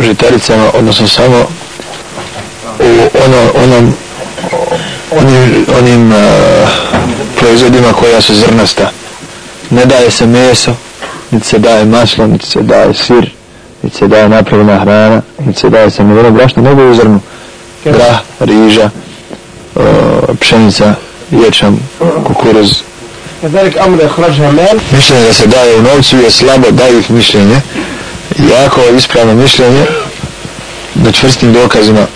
žitaricama, odnosno samo u ono, onom onim, onim uh, proizvodima koja su zrnasta. Ne daje se meso, niti se daje maslo, niti se daje sir, niti se daje napravljena hrana, niti se daje se nevjerno brašno, nego u zrnu. Grah, riža, uh, pšenica, ječam, kukuruz. Mišljenje da se daje u novcu je slabo, daje ih mišljenje. Jako ispravno mišljenje, na čvrstim dokazima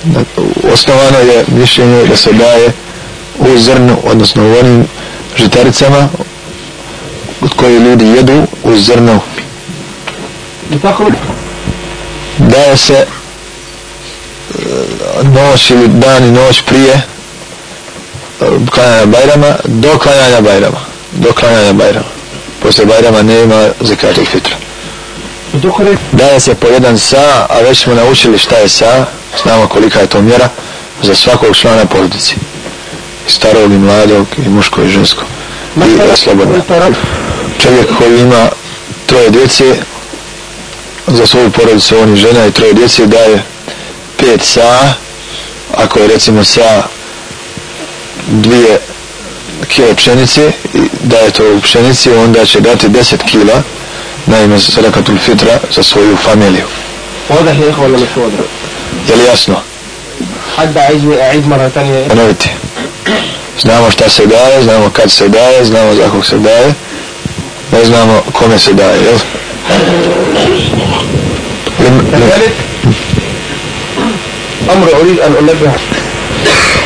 osnovano je mišljenje da se daje u zrnu, odnosno u onim žitaricama od koje ljudi jedu u zrnu. Daje se e, noć ili dan i noć prije e, klanjanja Bajrama do klanjanja Bajrama. Do klanjanja Bajrama. Posle Bajrama nema zekatog fitra. Daje se po jedan sa, a već smo naučili šta je sa, znamo kolika je to mjera za svakog člana porodici. I starog i mladog, i muško i žensko. I slobodno. Čovjek koji ima troje djece, za svoju porodicu on i žena i troje djece daje pet sa, ako je recimo sa dvije kilo pšenice, da je to u pšenici, onda će dati 10 kila, na ime sadakatul fitra za svoju familiju. واضح يا اخوه ولا مش واضح؟ Je li jasno? حد عايز اعيد مره ثانيه Ponovite. Znamo šta se daje, znamo kad se daje, znamo za kog se daje, ne znamo kome se daje, jel? كذلك امر اريد ان انبه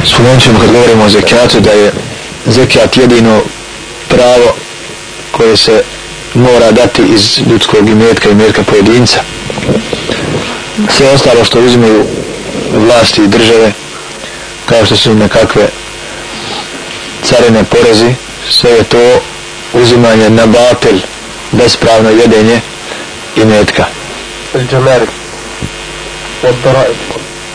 Spomenut ćemo kad govorimo o zekijatu da je zekijat jedino pravo koje se mora dati iz ljudskog imetka i imetka pojedinca. Sve ostalo što uzimaju vlasti i države, kao što su nekakve carine porezi, sve je to uzimanje na batel bespravno jedenje imetka.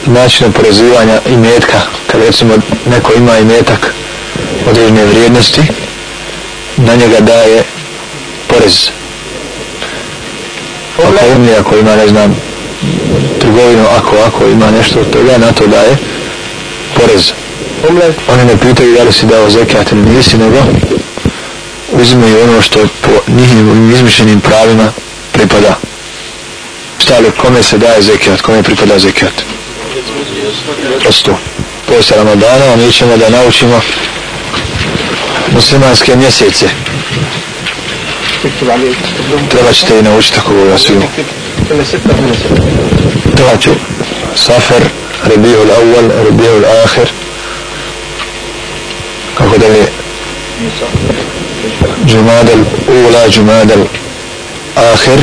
Način oporezivanja imetka, kad recimo neko ima imetak određene vrijednosti, na njega daje porez. Ako umni, ako ima, ne znam, trgovinu, ako, ako ima nešto od toga, na to daje porez. Oni ne pitaju da li si dao zekat ili nisi, nego uzimaju ono što po njihovim izmišljenim pravima pripada. Šta li, kome se daje zekat, kome pripada zekat? Osto. Posle Ramadana mi ćemo da naučimo muslimanske mjesece. تكتب عليه. تكتب طلع شتينا واشتكوا يا سيدي كنا ستة كنا ستة طلعتوا صفر ربيع الأول ربيع الآخر. أخذ لي جماد الأولى جماد الآخر.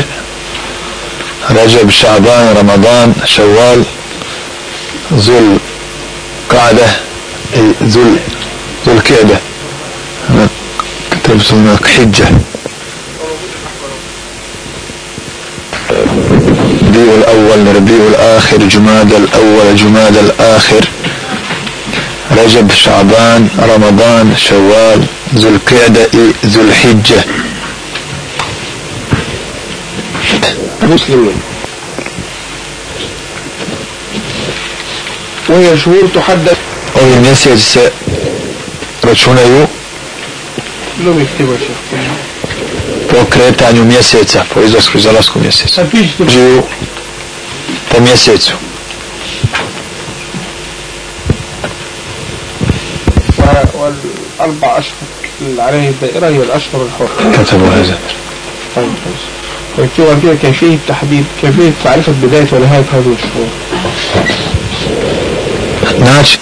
رجب شعبان رمضان شوال ذو القعدة ذو ذو الكعبة كتب سنة حجة. ربيع الأول ربيع الآخر جماد الأول جماد الآخر. رجب شعبان رمضان شوال ذو القعدة ذو الحجة مسلم. وهي شهور تحدد ovi mjeseci se računaju لهم يكتبوا يا شيخ. po kretanju mjeseca, po izlasku i zalasku mjeseca. ما فيش تبقى Živu po mjesecu. والأربع أشهر اللي عليه الدائرة هي الأشهر الحرة كتبوا هذا طيب كويس ويكتبوا كده كيفية تحديد كيفية معرفة بداية ونهاية هذه الشهور Način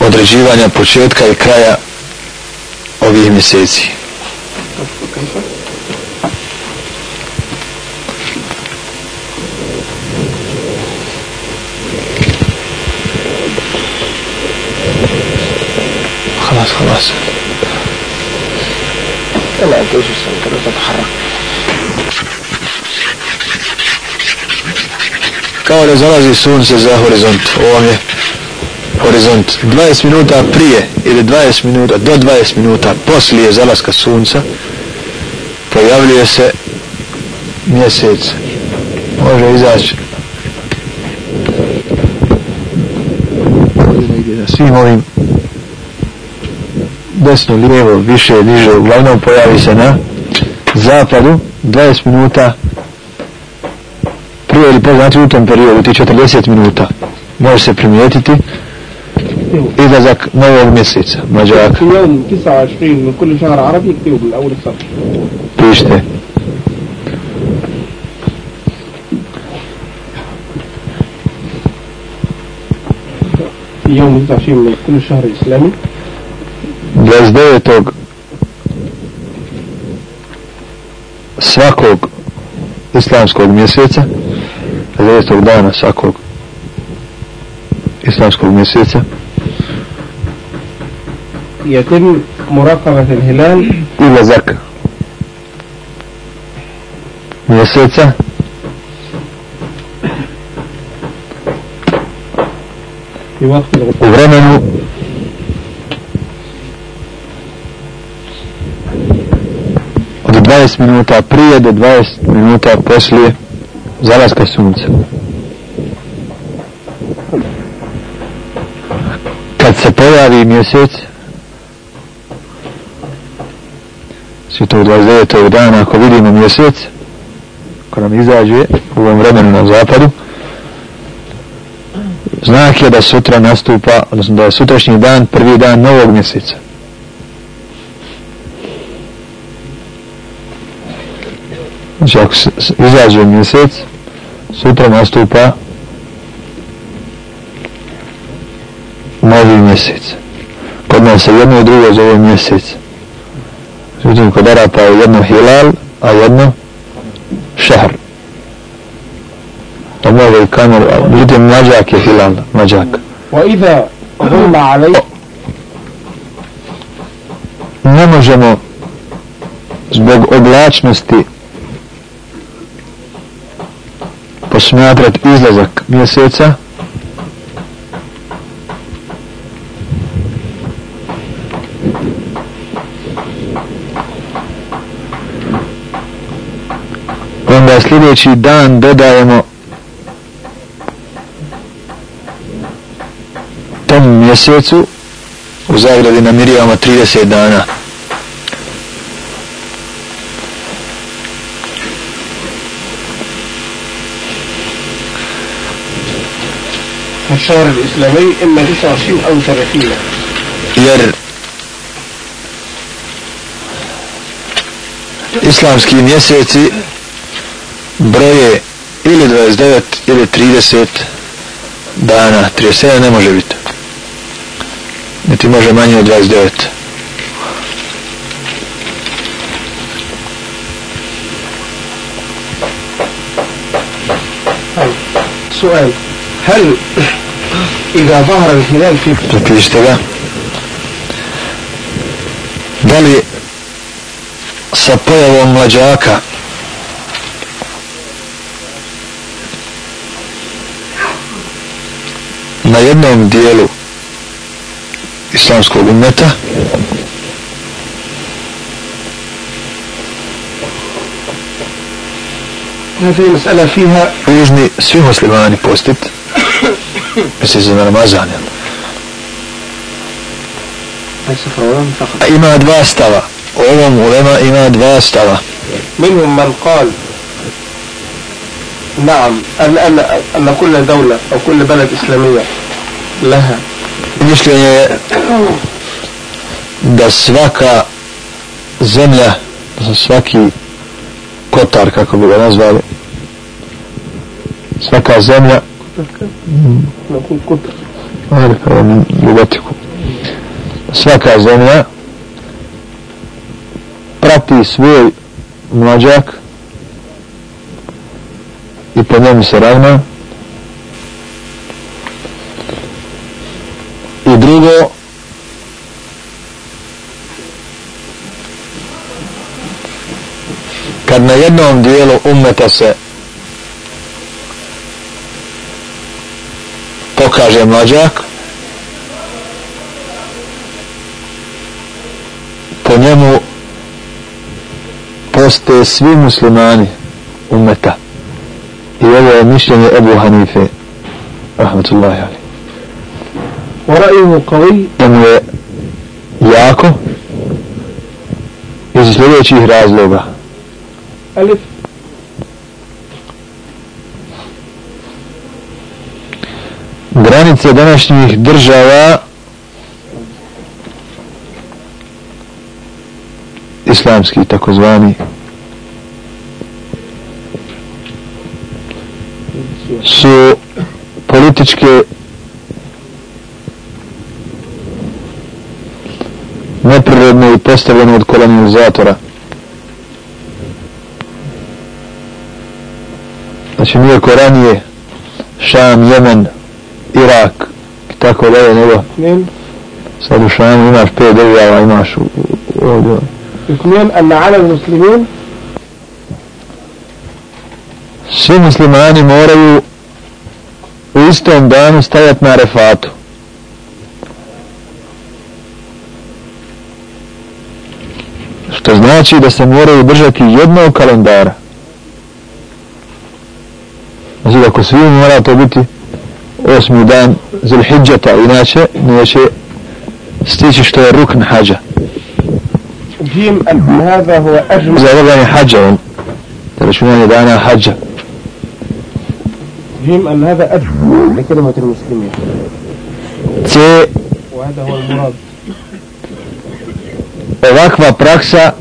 određivanja početka i kraja السياسي خلاص خلاص لا انت إيش تتحرك Kao horizonte, sunce za horizont, ovdje. Horizont. 20 minuta prije ili 20 minuta do 20 minuta poslije zalaska sunca pojavljuje se mjesec može izaći na svim ovim desno, lijevo, više, niže, uglavnom pojavi se na zapadu 20 minuta prije ili po znači u tom periodu ti 40 minuta može se primijetiti izlazak novog mjeseca mađaka pišite يوم 29 من كل شهر إسلامي 29. svakog islamskog mjeseca 29. dana svakog islamskog mjeseca يتم مراقبة الهلال ulazak mjeseca في وقت u الغروب vremenu od 20 minuta prije do 20 minuta poslije zalaska sunca. Kad se pojavi mjesec, će to 29. dana, ako vidimo mjesec, ako nam izađe u ovom vremenu na zapadu, znak je da sutra nastupa, odnosno da je sutrašnji dan prvi dan novog mjeseca. Znači ako izađe mjesec, sutra nastupa novi mjesec. Kod nas se jedno i drugo zove mjesec Međutim, kod Arapa je jedno hilal, a jedno šehr. Da mogu i kamer, a međutim, mlađak je hilal, mlađak. وإذا غم عليه Ne možemo zbog oblačnosti posmatrati izlazak mjeseca sljedeći dan dodajemo tom mjesecu u zagradi namirivamo 30 dana الشهر الإسلامي إما 29 أو 30 jer islamski mjeseci broje ili 29 ili 30 dana 37 ne može biti niti može manje od 29 سؤال هل إذا ظهر الهلال في zapišite ga da li sa pojavom mlađaka na jednom dijelu islamskog umeta dužni svi muslimani postit misli se na Ramazan a ima dva stava. Ovom ulema ima dva stava. Minum man kal نعم أن, أن, أن كل دولة أو كل بلد إسلامية لها mišljenje je da svaka zemlja da svaki kotar kako bi ga nazvali svaka zemlja نقول كتر ali kao mi lugatiku svaka zemlja prati svoj mlađak i po njemu se ravna. I drugo kad na jednom dijelu umeta se pokaže mlađak po njemu postoje svi muslimani umet mišljenje Ebu Hanife rahmatullahi ali ورأيه قوي da mu je jako iz sljedećih razloga ألف granice današnjih država islamski takozvani uređuju političke neprirodne i postavljene od kolonizatora. Znači, nije ko ranije Šam, Jemen, Irak, i tako dalje, nego sad u Šamu imaš pet država, imaš ovdje. Jukmin, ala alam muslimin? Svi muslimani moraju istom danu stajat na refatu. Što znači da se moraju držati jednog kalendara. Znači da ako svi mora to biti osmi dan zilhidžata, inače neće stići što je rukn hađa. Za rogani hađa on, računanje dana hađa. جيم أن هذا أجمل لكلمة المسلمين C وهذا هو المراد ovakva praksa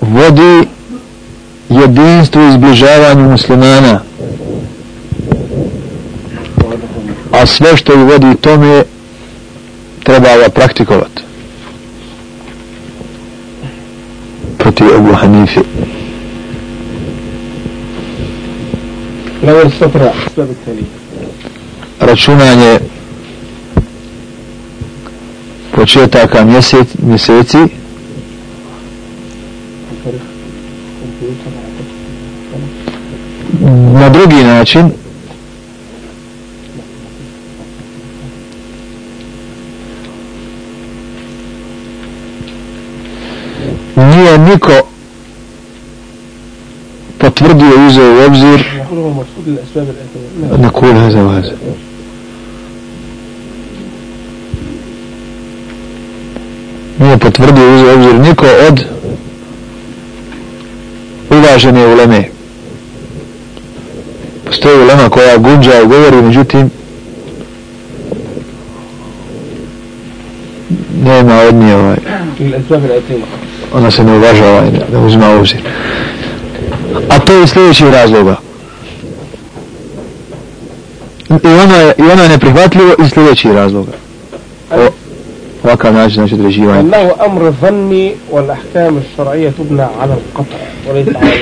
vodi jedinstvu i zbližavanju muslimana a sve što ih vodi tome treba ga praktikovati protiv Ebu Hanife لو السطر أسباب التالية računanje početaka mjesec, mjeseci na drugi način nije niko potvrdio i uzeo u obzir يقول هو المقصود للأسباب الآتية نعم. نقول هذا وهذا nije potvrdio i uzeo u obzir niko od uvažene uleme postoji ulema koja gunđa i govori međutim nema od nje ovaj, للأسباب الآتية ona se ne uvažava i ne, ne uzima u obzir a to je iz sljedećih razloga i ono je neprihvatljivo iz sljedećih razloga o, ovakav način znači određivanje أنه أمر ظني والأحكام الشرعية تبنى على القطع وليس على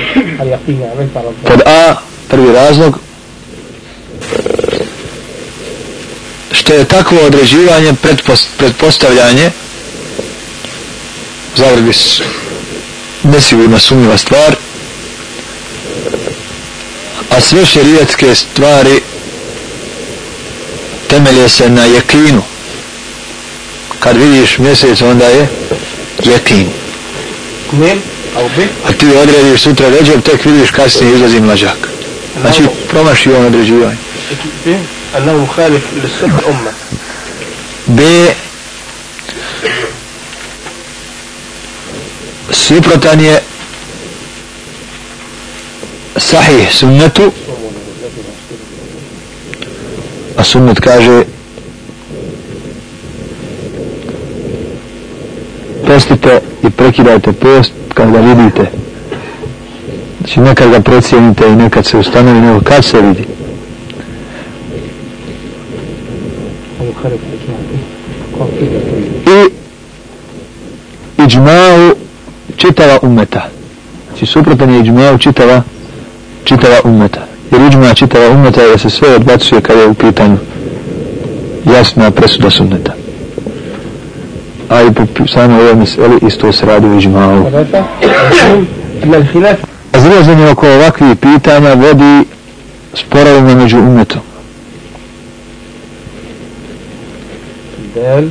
اليقين يعني ليس على الظن pod A prvi razlog što je takvo određivanje pretpost, pretpostavljanje zavrbi s- nesigurna sumnjiva stvar a sve šerijetske stvari temelje se na jekinu. Kad vidiš mjesec onda je jekin. A ti odrediš sutra veđer tek vidiš kasnije izlazi mlađak. Znači promaši on određivanje. B suprotan je sahih sunnetu a sunnet kaže postite i prekidajte post kad ga vidite. Znači nekad ga precijenite i nekad se ustanovi nego kad se vidi. I iđmau čitava umeta znači suprotan je iđmau čitava čitava umeta Jer iđma čitava umeta je da se sve odbacuje kada je u pitanju jasna presuda sunneta. A i po pi- samo ovoj meseli isto se radi u iđmau. ثلاثة أن الخلاف Razraženje oko ovakvih pitanja vodi sporovima među umetom. دال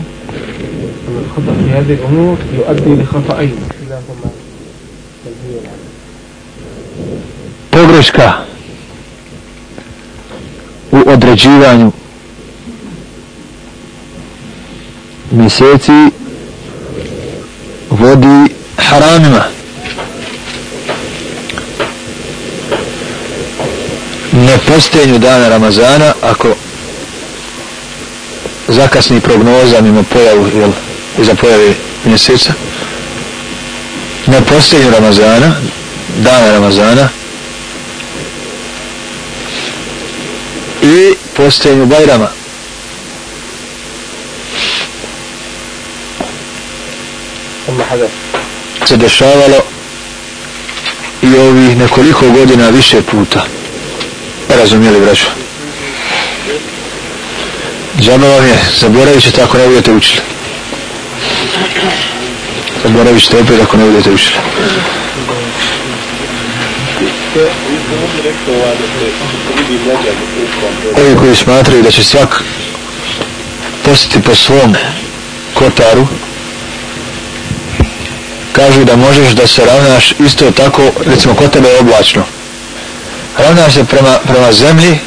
أن الخطأ في هذه الأمور يؤدي لخطأين كلاهما منهي عنه pogreška nagrađivanju mjeseci vodi haramima. Ne postenju dana Ramazana ako zakasni prognoza mimo pojavu jel, iza pojave mjeseca. Ne postenju Ramazana dana Ramazana i postojenju Bajrama. Se dešavalo i ovih nekoliko godina više puta. Razumijeli braću džaba vam je zaboravit ćete ako ne budete učili. Zaboravit ćete opet ako ne budete učili Dakle, ovi koji smatraju da će svak postiti po svom kotaru kažu da možeš da se ravnaš isto tako recimo kod tebe je oblačno. Ravnaš se prema, prema zemlji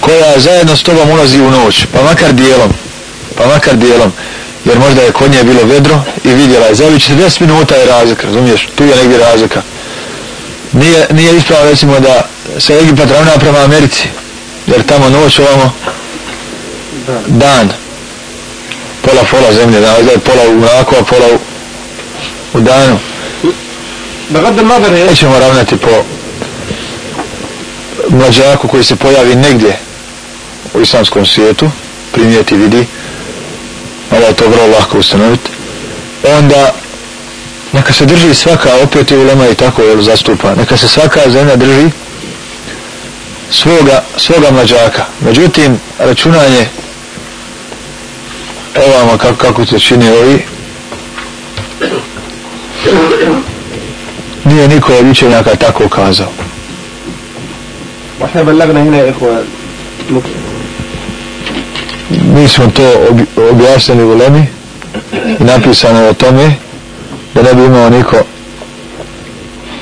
koja zajedno s tobom ulazi u noć pa makar dijelom pa makar dijelom jer možda je kod nje bilo vedro i vidjela je. Zavi 40 minuta je razlika razumiješ? Tu je negdje razlika nije, nije ispravo recimo da se Egipat ravna prema Americi jer tamo noć ovamo dan pola pola zemlje da je pola u mraku a pola u, u danu. Nećemo ravnati po mlađaku koji se pojavi negdje u islamskom svijetu primijeti vidi ali to vrlo lahko ustanoviti onda neka se drži svaka opet je ulema i tako je zastupa neka se svaka zemlja drži svoga, svoga mlađaka međutim računanje ovamo kako, kako se čini ovi nije niko od učenjaka tako kazao واحنا بلغنا هنا يا اخوان mi smo to objasnili u Lemi i napisano o tome da ne bi imao niko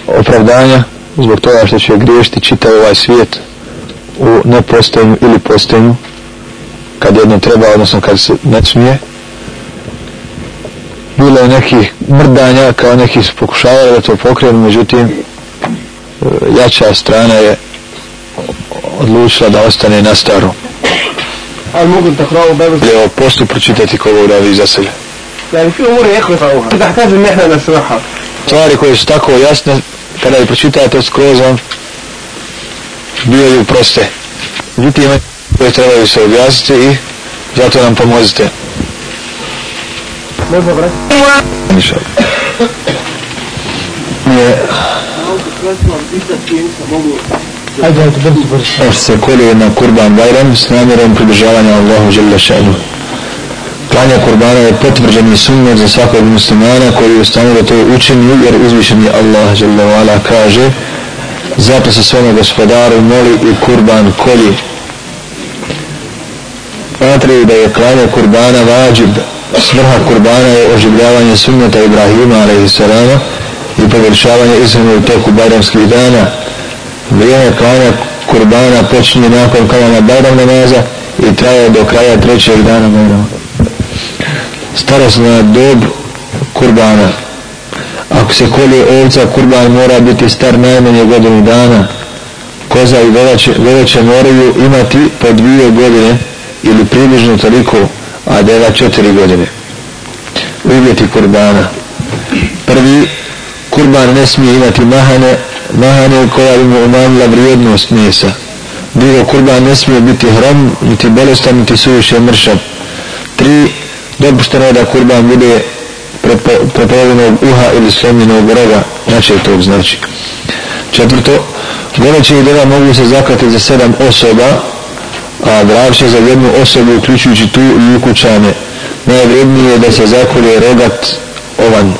opravdanja zbog toga što će griješiti čitav ovaj svijet u nepostojenju ili postojenju kad jedno treba, odnosno kad se ne smije. Bilo je nekih mrdanja kao neki su pokušavali da to pokrenu međutim e, jača strana je odlučila da ostane na staru ali mogu da hrvavu bebe? Je ovo postup pročitati kovo uravi za sebe. يعني في امور يا اخوة يقرأوها تحتاج ان احنا نشرحها Stvari koje su tako jasne, kada je pročitate skroz vam, bio proste. Međutim, koje trebaju se objasniti i zato nam pomozite. ماذا برك Ništa. Nije, حاجة تبرس برس još se kolje na kurban bajram s namjerom približavanja Allahu žele šanu. Klanja kurbana je potvrđeni sunnet za svakog muslimana koji je ustanu da to učini jer uzvišen je Allah žele kaže zato se svome gospodaru moli i kurban kolji. Smatraju da je klanja kurbana vađib. Svrha kurbana je oživljavanje sunneta Ibrahima a.s. i površavanje istinu u toku bajramskih dana vrijeme klanja kurbana počinje nakon klanjanja Bajram namaza i traje do kraja trećeg dana Bajrama. Starostna dob kurbana. Ako se kolje ovca, kurban mora biti star najmanje godinu dana. Koza i vedače, vedače moraju imati po dvije godine ili približno toliko, a deva četiri godine. Uvjeti kurbana. Prvi, kurban ne smije imati mahane, mahane koja bi mu umanjila vrijednost mjesa. Drugo, kurban ne smije biti hrom, niti bolestan, niti suviše mršav. Tri, dopušteno je da kurban bude prepovedenog uha ili slomljenog roga, znači to znači. Četvrto, goleće i dela mogu se zaklati za sedam osoba, a dravče za jednu osobu, uključujući tu i ukućane. Najvrednije je da se zakolje rogat ovan.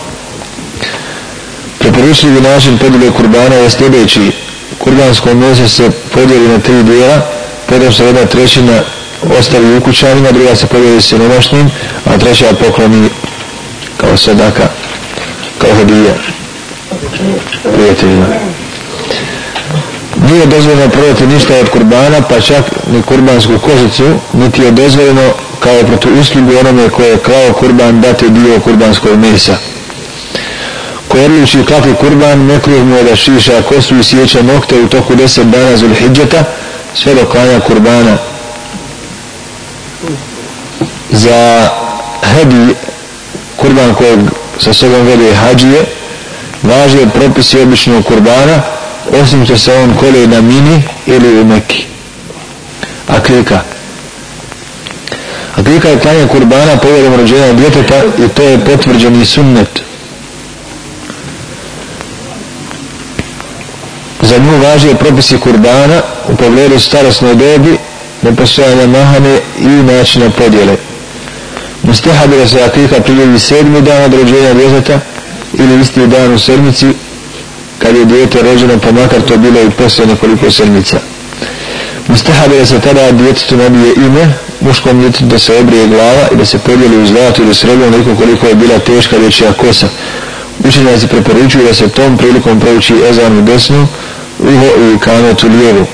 Preporučljivi način podjele kurbana je sljedeći. Kurbansko meso se podijeli na tri dijela, potom se jedna trećina ostavi ukućanima, druga se podijeli siromašnim, a treća pokloni kao sadaka, kao hodija prijateljima. nije dozvoljeno prodati ništa od kurbana pa čak ni kurbansku kožicu niti je dozvoljeno kao protu uslugu onome koje je klao kurban dati dio kurbanskog mesa ko odluči klati kurban nekruh mu je da šiša kosu i sjeća nokte u toku deset dana zulhidžeta, sve do klanja kurbana za hedi kurban kojeg sa sobom vede hađije važe propisi običnog kurbana osim što se on kolje na mini ili u meki a klika a klika je klanje kurbana povedom rođenja djeteta i to je potvrđeni sunnet. Za nju važe propisi kurbana u pogledu starostnoj dobi nepostojanja mahane i načina podjele. Mustahabi da se akika priljevi sedmi dan od rođenja djeteta ili isti dan u sedmici kad je djete rođeno pa makar to bilo i poslije nekoliko sedmica. Mustahabi da se tada djetetu nabije ime, muškom djetetu da se obrije glava i da se podijeli u zlatu ili srebro nekom koliko je bila teška dječja kosa. Učenja se preporučuju da se tom prilikom prouči ezan u desnu, uho i kamet u lijevu.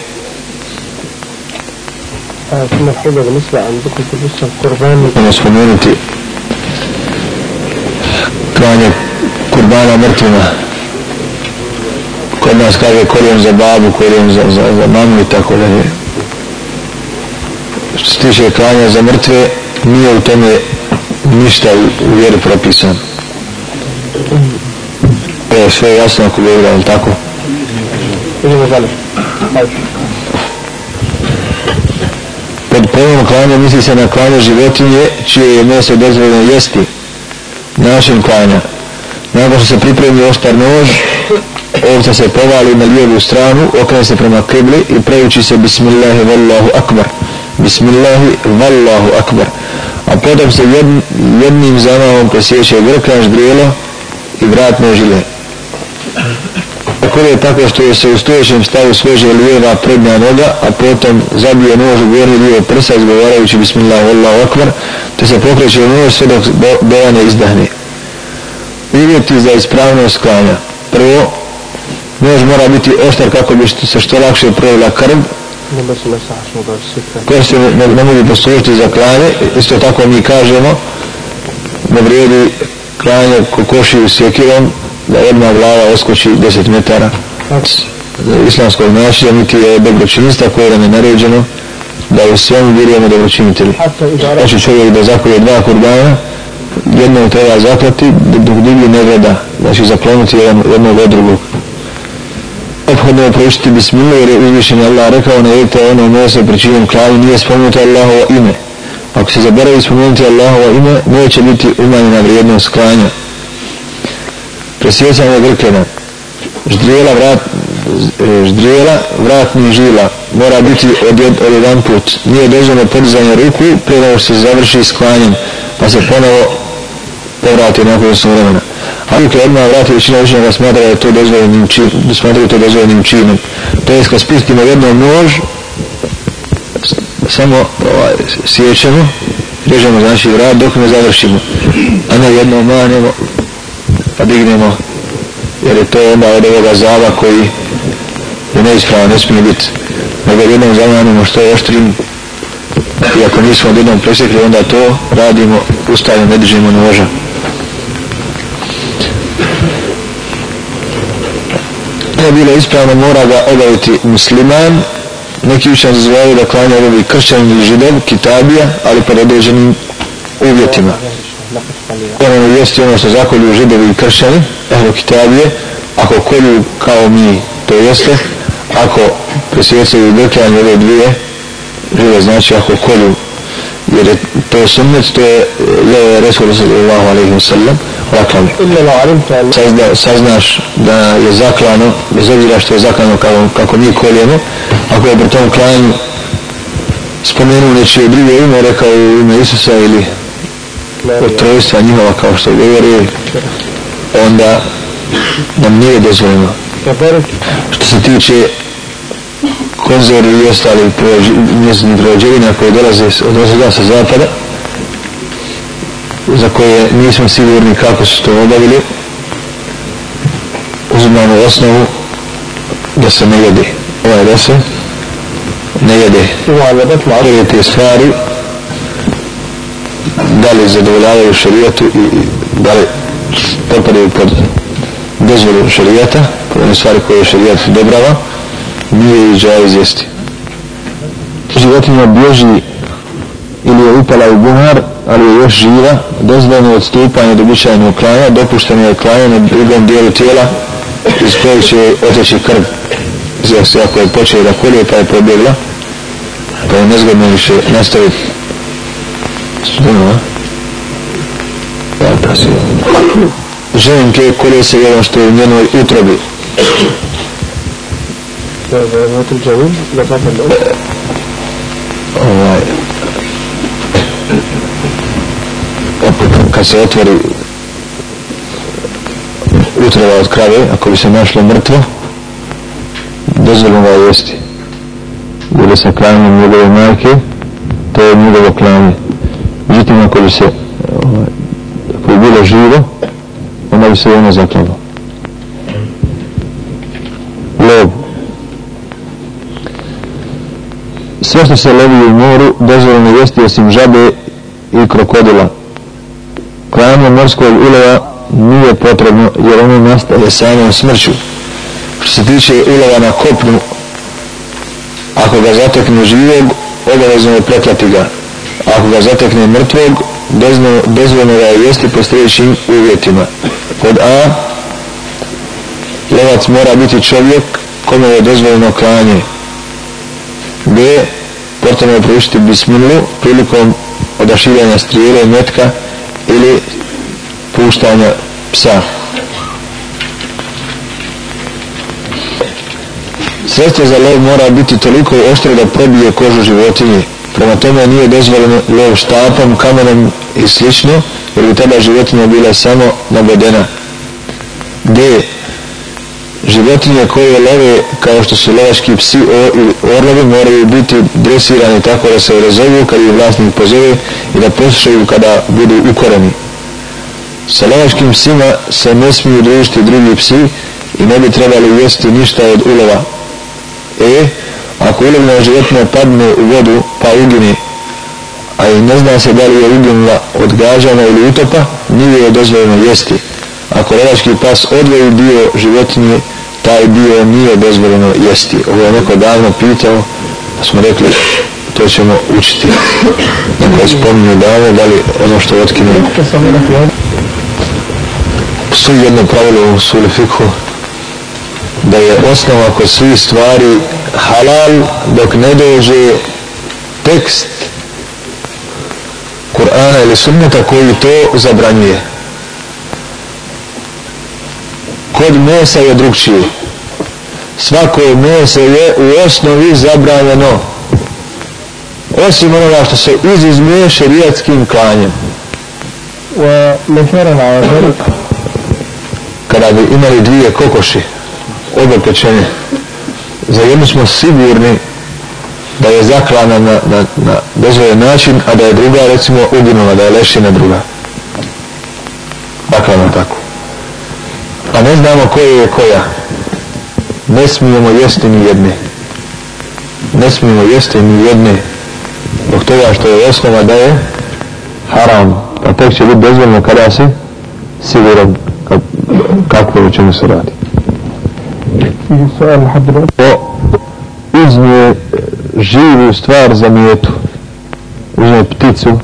ثم الحجة بالنسبة عن ذكر الجسم قربان Ono spomenuti klanje kurbana mrtvima. Kod nas kaže korijem za babu, korijem za, za, za mamu i tako da je. Što se tiče klanja za mrtve, nije u tome ništa u, u vjeri propisano. To je sve jasno ako bi je tako? idemo dalje Hajde. Pod pojmom klanja misli se na klanje životinje čije je meso dozvoljeno jesti. Način klanja. Nakon što se pripremi oštar nož, ovca se povali na lijevu stranu, okrene se prema kibli i prejuči se Bismillahi vallahu Akbar. Bismillahi vallahu Akbar. A potom se jed, jednim zamavom presjeće grkan ždrijelo i vratne žile. Tako je tako što je se u stojećem stavu sveže lijeva prednja noga, a potom zabije nož u gornji dio prsa izgovarajući Bismillah, Allahu Akbar, te se pokreće u nož sve dok doja ne izdahne. Uvjeti za ispravnost klanja. Prvo, nož mora biti oštar kako bi se što lakše projela krv, koje se ne, ne mogu poslužiti za klanje, isto tako mi kažemo, ne vrijedi klanje kokoši u sjekirom, da jedna glava oskoči 10 metara islamskog načina, niti je dobročinista koje nam je naređeno da u svemu vjerujemo dobročinitelji. Znači čovjek da zakolje dva kurbana, jednog treba zaklati, dok drugi ne gleda, znači zaklonuti jedan, jednog od drugog. Obhodno je proučiti bismillah jer je uzvišen Allah rekao ne jedite ono meso pri čijem klanju nije spomenuto Allahovo ime. Ako se zaboravi spomenuti Allahovo ime, neće biti umanjena vrijednost klanja. Presjecanje grkena, ždrijela, vrat, e, ždrijela, vratnih žila, mora biti od, jed, od jedan put. Nije dozvoljeno podizanje ruku prije nego se završi sklanjem pa se ponovo povrati nakon osam vremena. A ruke odmah vrati većina učenjaka smatra da je to dozvoljenim činom, da smatraju to dozvoljenim činom. To je kad spustimo jednom nož, samo ovaj, sjećemo, režemo znači vrat dok ne završimo, a ne jednom manemo, pa dignemo, jer je to onda od ovoga zava koji je neispravan, ne smije biti. Nego jednom zamanimo što je oštrim, i ako nismo od jednom presjekli, onda to radimo, ustavljamo, ne držimo noža. Ne bilo ispravno, mora ga obaviti musliman, neki učenci zvaju da klanja obavi kršćan ili židov, kitabija, ali pod određenim uvjetima. Ono je što ono što zakolju židovi i kršćani, ehlu kitabije, ako kolju kao mi, to jeste, ako presjecaju drkljanje ove dvije, žive znači ako kolju, jer je to sunnet, to je le resul sallallahu alaihi wa sallam, raklan. Sazna, saznaš da je zaklano, bez obzira što je zaklano kako, kako mi koljemo, ako je pri tom klanju spomenuo nečije drugo ime, rekao ime Isusa ili potrebstva njihova kao što govori onda nam nije dozvoljeno. Što se tiče konzori i ostali njezini prođevina koje dolaze od osoba sa zapada za koje nismo sigurni kako su to obavili uzimamo osnovu da se ne jede. Ovaj resen ne jede. Prve te stvari da li zadovoljavaju šarijetu i da li popadaju pod dozvolu šarijeta pod one stvari koje šarijet dobrava nije i džaj izjesti. Životinja bježi ili je upala u bunar ali je još živa dozvoljeno odstupanje do običajnog klanja dopušteno je klanje na drugom dijelu tijela iz kojeg će oteći krv. Znači ako je počeo da kolje pa je pobjegla pa je nezgodno više nastaviti. Sudano, a? Ja, prasio. Ženke kolje se jedan što je u njenoj utrobi. Ovaj. Opet, kad se otvori utroba od krave, ako bi se našlo mrtvo, dozvoljeno ga jesti. Ili sa klanjem njegove majke, to je njegovo klanje. Međutim, ako bi se, ovaj, ako bi bilo živo, onda bi se ono zaklalo. Lov. Sve što se lovi u moru, dozvoljeno jesti osim žabe i krokodila. Klanje morskog ulova nije potrebno jer ono nastaje samom smrću što se tiče ulova na kopnu ako ga zateknu živog obavezno je preklati ga ako ga zatekne mrtvog dozvoljno ga je jesti po sljedećim uvjetima. Pod A lovac mora biti čovjek kome je dozvoljeno klanje. B potrebno je prušiti bismilu prilikom odašiljanja strijele metka ili puštanja psa. Sredstvo za lov mora biti toliko oštro da probije kožu životinje. Prema tome nije dozvoljeno lov štapom, kamenom i slično, jer bi tada životinja bila samo nabedena. D. Životinje koje love kao što su lovački psi i orlovi moraju biti dresirani tako da se razovu kad ih vlasnik pozove i da poslušaju kada budu ukoreni. Sa lovačkim psima se ne smiju družiti drugi psi i ne bi trebali jesti ništa od ulova. E, ako ulovna životinja padne u vodu pa ugine, a i ne zna se da li je uginula od gađana ili utopa, nije je dozvoljeno jesti. Ako lovački pas odvoji dio životinje, taj dio nije dozvoljeno jesti. Ovo je neko davno pitao, pa smo rekli, to ćemo učiti. Neko je spominio davno, da li ono što otkine. Postoji jedno pravilo u suli fikhu, da je osnova kod svih stvari halal dok ne dođe tekst Kur'ana ili sunneta koji to zabranjuje. Kod mesa je drugčije. Svako mesa je u osnovi zabranjeno. Osim onoga što se izizmije šerijatskim klanjem. Kada bi imali dvije kokoši, oba pečenje za jednu smo sigurni da je zaklana na, na, na dozvoljen način, a da je druga recimo uginula, da je lešina druga. Zaklana tako. A ne znamo koja je koja. Ne smijemo jesti ni jedne. Ne smijemo jesti ni jedne. Dok toga što je osnova da je haram. Pa tek će biti dozvoljeno kada si siguran kako, kako o čemu se radi. Ili? Živu stvar za mijetu. Uzme pticu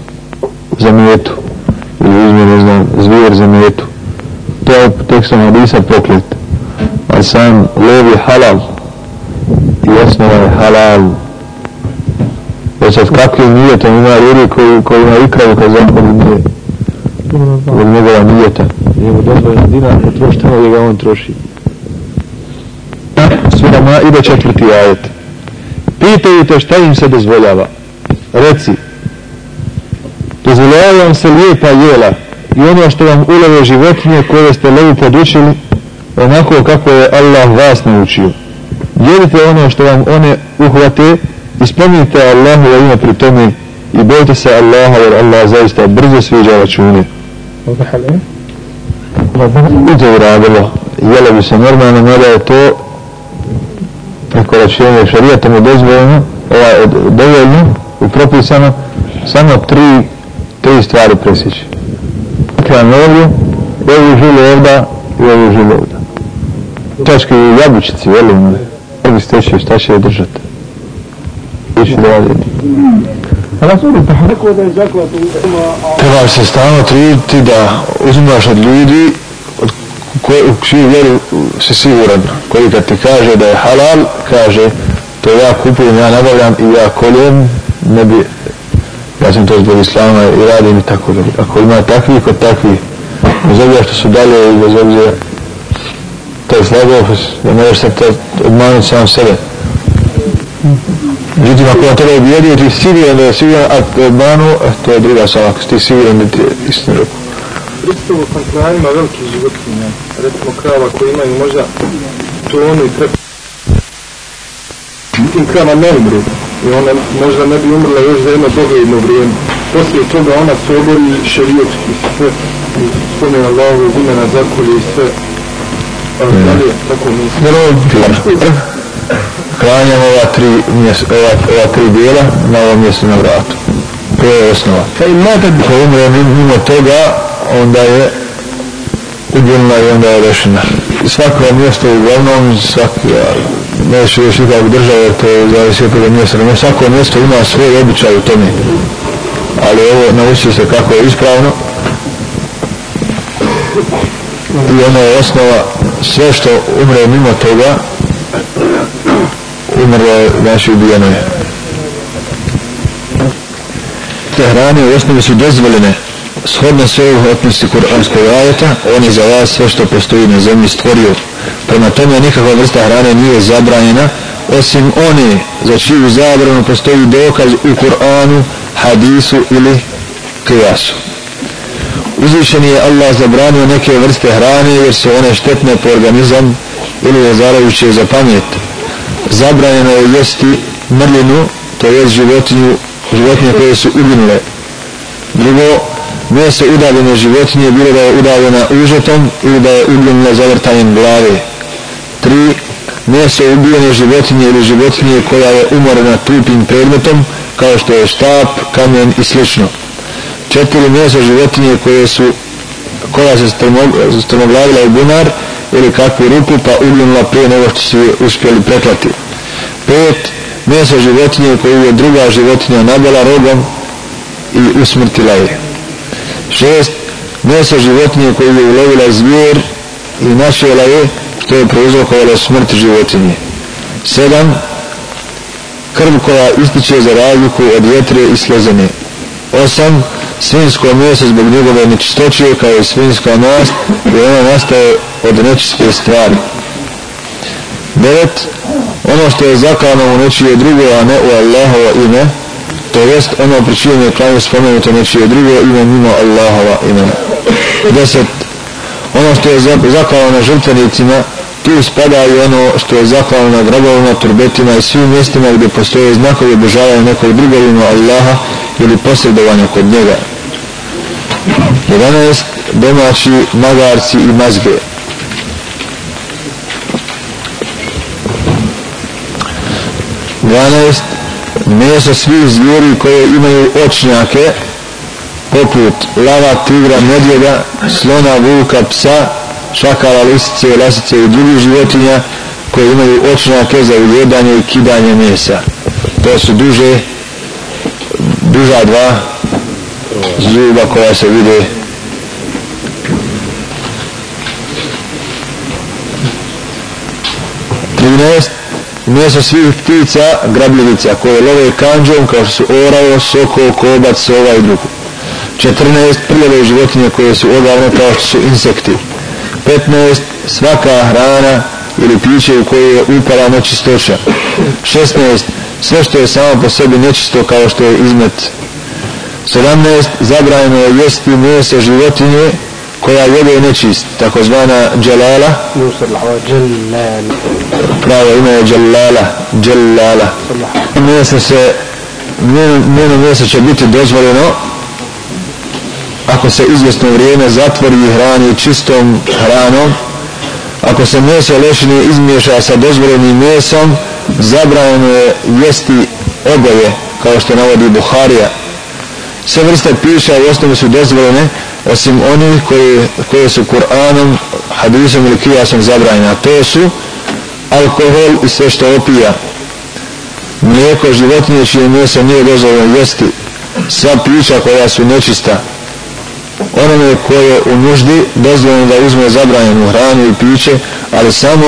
za mijetu ili uzme ne znam zvijer za mijetu. To je tekstom Hadisa poklet a sam lovi halal i osnova je halal. Već od kakvim nijetom ima ljudi koji, koji ima ikravu kad zapali nije od njegova nijeta? Njemu dobro je dinar potroši tamo gdje ga on troši. Sura Maide četvrti ajet. Pitajte šta im se dozvoljava. Reci, dozvoljava vam se lijepa jela i ono što vam ulove životinje koje ste levu podučili, onako kako je Allah vas naučio. Jedite ono što vam one uhvate i spominjite Allahu da ima pri tome i bojte se Allaha jer Allah zaista brzo sviđa račune. Uđe uradilo, jelo bi se normalno, mada je to prekoračenje šarijata mu dozvoljeno, ovaj, dovoljno i propisano samo tri, tri stvari presjeći. Kran ovdje, ovu žilu ovdje i ovu žilu ovdje. Tačke u jabučici, velim, prvi steće, šta će je držati? Ići da radi. Treba se stalno truditi da uzimaš od ljudi u čiju vjeru si siguran? Koji kad ti kaže da je halal kaže to ja kupujem, ja nabavljam i ja koljem ne bi ja sam to zbog islama i radim i tako da ako ima takvi kod takvi bez obzira što su dalje i bez obzira to je slago da možeš se to odmanuti sam sebe. Međutim ako na tebe objedio ti siguran da je siguran a te obmanu, to je druga sama ako ti siguran da ti je istinu rekao Hristovo sam krajima veliki recimo krava koji imaju možda tonu i treba. Tim krava ne umru i ona možda ne bi umrla još za jedno dogledno vrijeme. Poslije toga ona se obori šerijotski sve, spomena Allahovog imena zakolje i sve. Ali dalje, tako mislim. Klanjamo ova tri, mjes, ova, ova tri dijela na ovom mjestu na vratu. To je osnova. Ko umre mimo toga, onda je idilna i onda je rešena. Svako mjesto uglavnom, svaki, ja, neću još nikak država, to je zavisi od toga mjesta, no svako mjesto ima svoj običaj u tome. Ali ovo naučio se kako je ispravno. I ono je osnova, sve što umre mimo toga, umrlo je, znači ubijeno je. Te hrane u osnovi su dozvoljene shodno sve uhotnosti kuranskog ajeta, on je za vas sve što postoji na zemlji stvorio. Prema tome nikakva vrsta hrane nije zabranjena, osim one za čiju zabranu postoji dokaz u Kur'anu, hadisu ili kijasu. Uzvišen je Allah zabranio neke vrste hrane jer su one štetne po organizam ili je zarajuće za pamet. Zabranjeno je jesti mrlinu, to je životinju, životinje koje su uginule. Drugo, meso udaljene životinje bilo da je udaljena užetom ili da je udaljena zavrtanjem glave. 3. meso ubijene životinje ili životinje koja je umorena tupim predmetom kao što je štap, kamen i slično. 4. meso životinje koje su koja se strmoglavila u bunar ili kakvu rupu pa ugljenula prije nego što su uspjeli preklati. 5. meso životinje koju je druga životinja nabila rogom i usmrtila je šest meso životinje koju je ulovila zvijer i našela je što je prouzrokovalo smrt životinje. Sedam krv koja ističe za razliku od vjetre i slezene. Osam svinsko meso zbog njegove nečistoće kao i svinska mast i ona nastaje od nečiste stvari. Devet ono što je zakano u nečije drugo a ne u Allahovo ime to jest ono pri čijem je klanje spomenuto nečije drugo ime mimo Allahova imena. Deset, ono što je zaklano na žrtvenicima, tu spada i ono što je zaklano na grabovima, turbetima i svim mjestima gdje postoje znakovi obožavanja nekog drugog ima Allaha ili posredovanja kod njega. 11. Domaći magarci i mazge. 12 meso svih zvijeri koje imaju očnjake poput lava, tigra, medvjeda, slona, vuka, psa, šakala, lisice, lasice i drugih životinja koje imaju očnjake za ujedanje i kidanje mesa. To su duže, duža dva zuba koja se vide Trinaest, meso svih ptica, grabljevica koje love kanđom kao što su orao, soko, kobac, sova i drugo. 14 prljave životinje koje su ogavne kao što su insekti. 15 svaka hrana ili piće u kojoj je upala nečistoća. 16 sve što je samo po sebi nečisto kao što je izmet. 17 zabranjeno je jesti meso životinje koja jede nečist, takozvana dželala. Pravo ime je dželala, dželala. Mjesto se, njeno mjesto će biti dozvoljeno ako se izvjesno vrijeme zatvori i hrani čistom hranom. Ako se meso lešine izmiješa sa dozvoljenim mjesom zabranjeno je jesti oboje kao što navodi Buharija sve vrste piša i osnovi su dozvoljene osim onih koje, koje su Kur'anom hadisom ili kijasom zabranjene a to su alkohol i sve što opija. Mlijeko životinje čije mjesto nije dozvoljeno jesti. Sva pića koja su nečista. Onome koje u nuždi dozvoljeno da uzme zabranjenu hranu i piće ali samo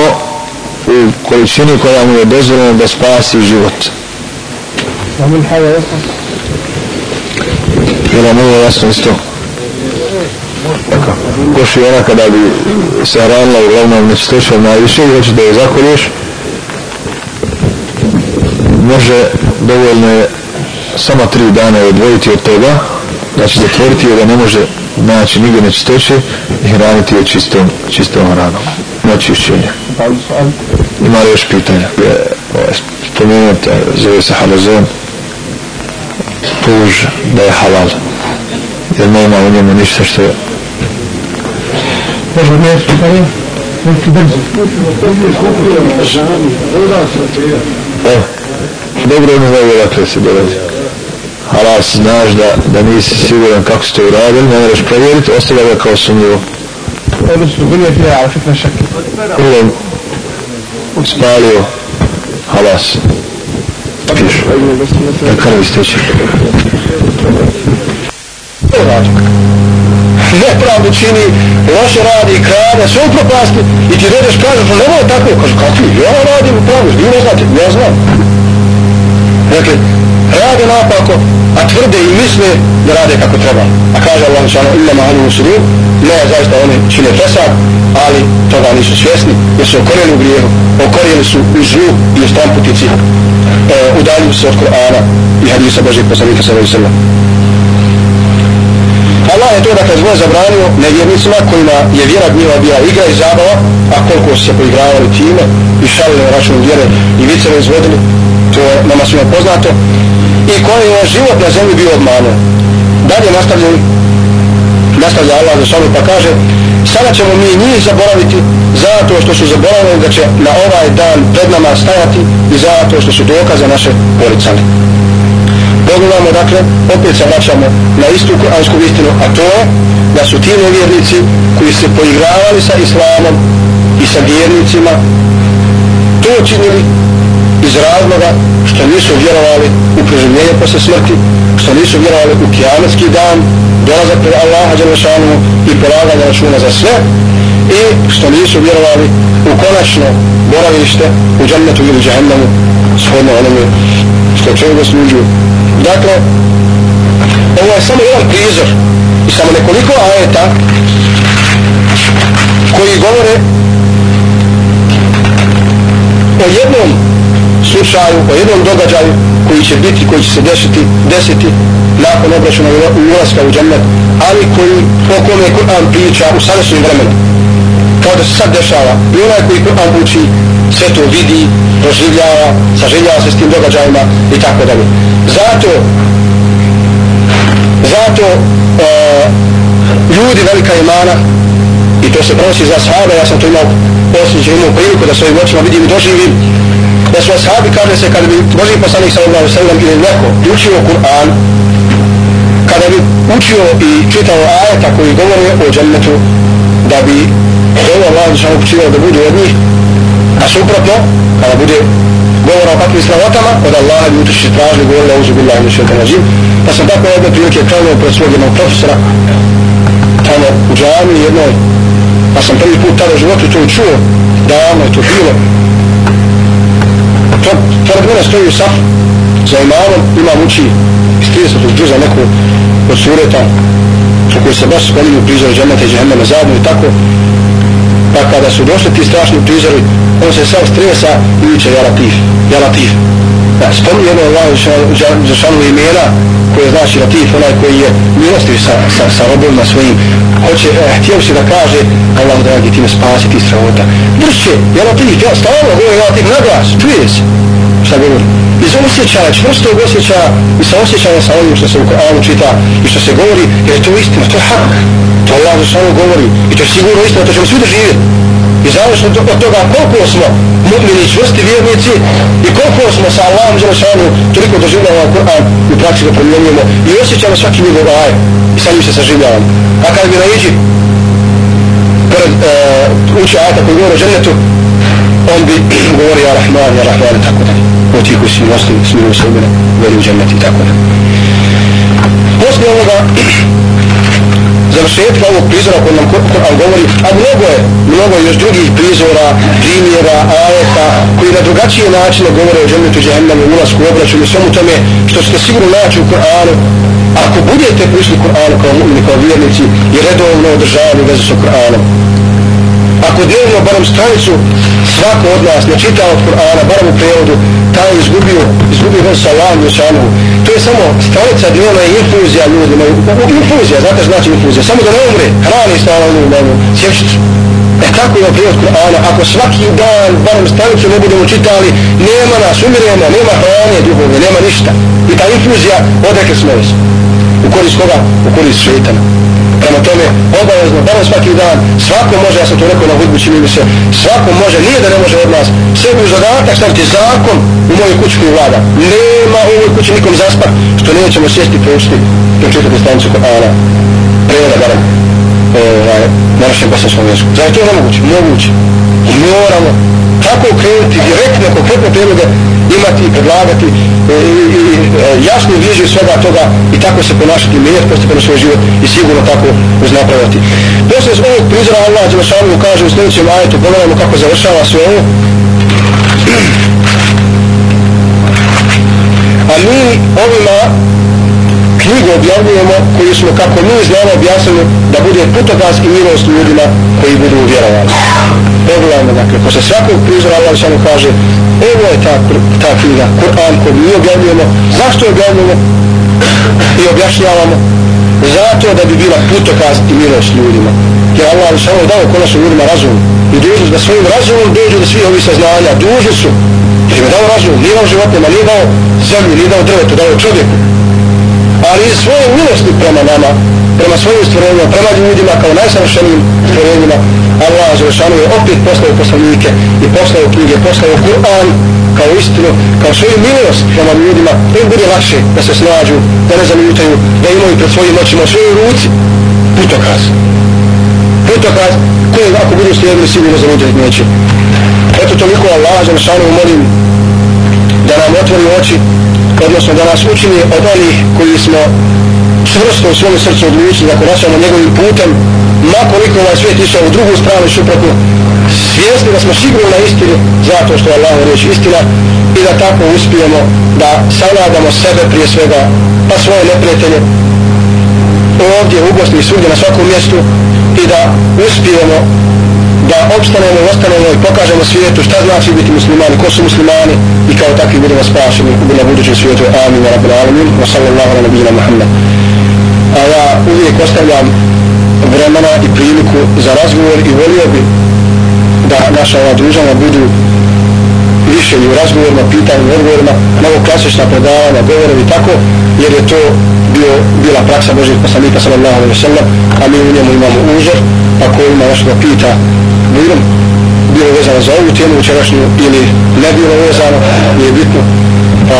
u količini koja mu je dozvoljeno da spasi život. Jel vam ovo jasno isto? Koši ona kada bi se hranila uglavnom nečistoćom najviše i hoće da je zakolješ može dovoljno je samo tri dana odvojiti od toga znači zatvoriti je da ne može naći nigdje nečistoće i hraniti je čistom, čistom hranom na znači čišćenje. Ima li još pitanja? Ovaj, Spomenuti zove se halazon. Tuž da je halal. Jer nema u njemu ništa što je Može ne pitanje? Neki brzo. E, dobro ne znaju odakle se dolazi. Halal znaš da, da nisi siguran kako ste uradili, ne moraš provjeriti, ostavlja ga kao sumnjivo. Odnosno, bilo je prije, ali šak na šak. Ili spalio halas. Pišu. Da krvi steče nepravdu čini, loše radi, krade, sve upropasti i ti dođeš kažeš, no nemoj tako, kažu, kakvi, ja radim pravu, vi ne znate, ja znam. Dakle, rade napako, a tvrde i misle da rade kako treba. A kaže Allah šano, illa mahanu musudu, ne, zaista oni čine fesad, ali toga nisu svjesni, jer su okorjeni u grijehu, okorjeni su u zlu i u stamputici, e, udaljuju se od Korana i hadisa Božih poslanika sallahu sallam. Allah je to dakle zlo zabranio nevjernicima kojima je vjera gnjeva bila igra i zabava, a koliko su se poigravali time i šalili na račun vjere i viceve izvodili, to je nama svima poznato, i koje je život na zemlji bio obmanuo. Dalje nastavljaju, nastavlja Allah za šalu pa kaže, sada ćemo mi njih zaboraviti zato što su zaboravili da će na ovaj dan pred nama stajati i zato što su dokaze naše poricali pogledamo, dakle, opet se vraćamo na istu kuransku istinu, a to je da su ti nevjernici koji se poigravali sa islamom i sa vjernicima to činili iz razloga što nisu vjerovali u preživljenje posle smrti, što nisu vjerovali u kijametski dan, dolazak pred Allaha Đelešanu i polaganje računa za sve i što nisu vjerovali u konačno boravište u džennetu ili džahennemu shodno onome što čovjek zaslužuju Dakle, ovo je samo jedan prizor i samo nekoliko ajeta koji govore o jednom slučaju, o jednom događaju koji će biti, koji će se desiti, desiti nakon obračuna u ulaska u džennet, ali koji o kome Kur'an priča u sadašnjem vremenu. Kao da se sad dešava. I onaj koji Kur'an uči, sve to vidi, proživljava, saživljava se s tim događajima i tako dalje. Zato, zato e, ljudi velika imana, i to se prosi za sahabe, ja sam to imao posljednje, imao priliku da svojim očima vidim i doživim, da su ashabi, kaže se, kada bi Boži poslanik sallallahu sallam ili neko učio Kur'an, kada bi učio i čitao ajeta koji govore o džennetu, da bi ovo Allah samo počivao da bude od njih, a suprotno, kada bude govora o takvim slavotama, od Allaha bi utrši tražili, govorili, uzu billahi ili šelka nađim. pa sam tako jedne prilike klanio pred svog jednog profesora, tamo u džami jednoj, pa sam prvi put tada u životu to čuo, davno je to bilo, to, pored mene stoji u saf, za imamom, imam uči iz 30. džuza neku od sureta, u kojoj se baš spominju prizor džemata i džemata zajedno i tako, pa kada su došli ti strašni prizori, on se sav stresa i uče ja latif, ja latif. Ja, pa, spomni ono Allah za šanu imena koje znači latif, onaj koji je milostiv sa, sa, sa robovima svojim. Hoće, eh, htio si da kaže, Allah dragi, ti me spasi, ti strahota. Drže, ja latif, ja stavno govori ja latif, naglas, čuje se. Šta govori? Iz osjećaja, znači, čvrstog osjećaja i sa osjećaja sa ovim što se u Koranu čita i što se govori, jer je to istina, to je hak. To Allah za samo govori i to je sigurno istina, to ćemo svi doživjeti. I zavisno od toga koliko smo mu'mini čvrsti vjernici i koliko smo sa Allahom Đelešanu toliko doživljamo ovaj Kur'an i praksi ga promjenjujemo i osjećamo svaki njegov aj i sa njim se saživljavamo. A kad bi naiđi pored e, uči ajta koji govori o ženetu, on bi govori ja Rahman, ja Rahman i tako da. O ti koji si nosili, smiruju se u mene, veli u ženet i tako da. Poslije ovoga, završetka ovog prizora koji nam Kur'an govori, a mnogo je, mnogo je još drugih prizora, primjera, ajeta, koji na drugačije načine govore o džennetu džahennemu, ulazku, obraću i svemu tome, što ćete sigurno naći u Kur'anu, ako budete prišli Kur'anu kao mu'mini, kao vjernici i redovno održavali vezu sa Kur'anom, ako dnevno barem stranicu svako od nas ne čita od Kur'ana, barem u prijevodu, taj je izgubio, izgubio vezu sa Allahom i To je samo stranica dnevna i infuzija ljudima. Infuzija, znate znači infuzija, samo da ne umre, hrani stala u njemu, sjevčicu. E tako je prijevod Kur'ana, ako svaki dan, barem stranicu ne budemo čitali, nema nas, umiremo, nema hrane duhovne, nema ništa. I ta infuzija odrekli smo se. U korist koga? U korist šeitana. Prema tome, obavezno, barem svaki dan, svako može, ja sam to rekao na hudbu, čini mi se, svako može, nije da ne može od nas, sebi u zadatak staviti zakon u mojoj kući koji vlada. Nema u ovoj kući nikom zaspat, što nećemo sjesti i pročiti, pročitati stanicu Korana. Prevoda barem, ovaj, na našem bosanskom jeziku. Zar je to nemoguće? Moguće. I moramo tako krenuti direktne, konkretne prijedloge imati i predlagati E, e, jasnu viziju svega toga i tako se ponašati mijenjati postupno svoj život i sigurno tako uznapravati. Poslije ovog prizora Allah Đelešanu kaže u sljedećem ajetu, pogledajmo kako završava sve ovo. A mi ovima knjigu objavljujemo koju smo kako mi znamo objasnili da bude putokaz i milost ljudima koji budu uvjerovani. Pogledajmo, dakle, posle svakog prizora Allah Đelešanu kaže ovo je ta, ta knjiga, Kur'an koju mi objavljujemo. Zašto objavljujemo i objašnjavamo? Zato da bi bila putokaz i milost ljudima. Jer Allah je samo dao konačno ljudima razum i dužu da svojim razumom dođu do svih ovih saznanja. Duži su. Jer im je dao razum, nije dao životima, nije dao zemlju, nije dao drvetu, dao čovjeku ali iz svoje milosti prema nama, prema svojim stvorenjima, prema ljudima kao najsavršenijim stvorenjima, Allah Želešanu je opet poslao poslanike i poslao knjige, poslao Kur'an kao istinu, kao svoju milost prema ljudima, da im bude lakše da se snađu, da ne zamljutaju, da imaju pred svojim očima u svojoj ruci putokaz. Putokaz koji ako budu slijedili sigurno zamljutati neće. Eto toliko Allah Želešanu molim da nam otvori oči odnosno da nas učini od onih koji smo čvrsto u svome srcu odlučiti da koračamo njegovim putem makoliko ovaj svijet išao u drugu stranu suprotno svjesni da smo sigurno na istini zato što je Allah reći istina i da tako uspijemo da savladamo sebe prije svega pa svoje neprijatelje ovdje u Bosni i svugdje na svakom mjestu i da uspijemo da opstanemo i ostanemo i pokažemo svijetu šta znači biti muslimani, ko su muslimani i kao takvi budemo spašeni u budućem svijetu. Amin. Rabbil alamin. Wa sallallahu ala nabijina Muhammad. A ja uvijek ostavljam vremena i priliku za razgovor i volio bi da naša ova družana budu više i u razgovorima, pitanjima, odgovorima, mnogo klasična predavanja, govorovi tako, jer je to bio, bila praksa Božih poslanika sallallahu alaihi sallam, a mi u njemu imamo uzor, pa ko ima nešto da pita, bilo, bilo vezano za ovu temu učerašnju ili ne bilo vezano, nije bitno, pa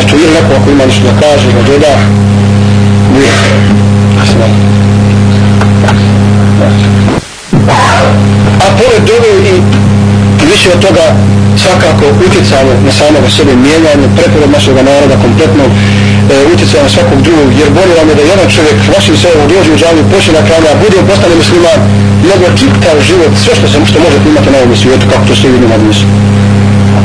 eto ili neko ako ima nešto da kaže, da doda, nije. A pored dove i više od toga svakako utjecalo na samog sebe, mijenjanje, preporod našeg naroda kompletno, e, utjecanje na svakog drugog, jer bolje vam je da jedan čovjek vašim sebom dođe u džaviju, počne na kranja, bude postane musliman, nego čitav život, sve što se što možete imati na ovom svijetu, kako to svi vidimo na misli.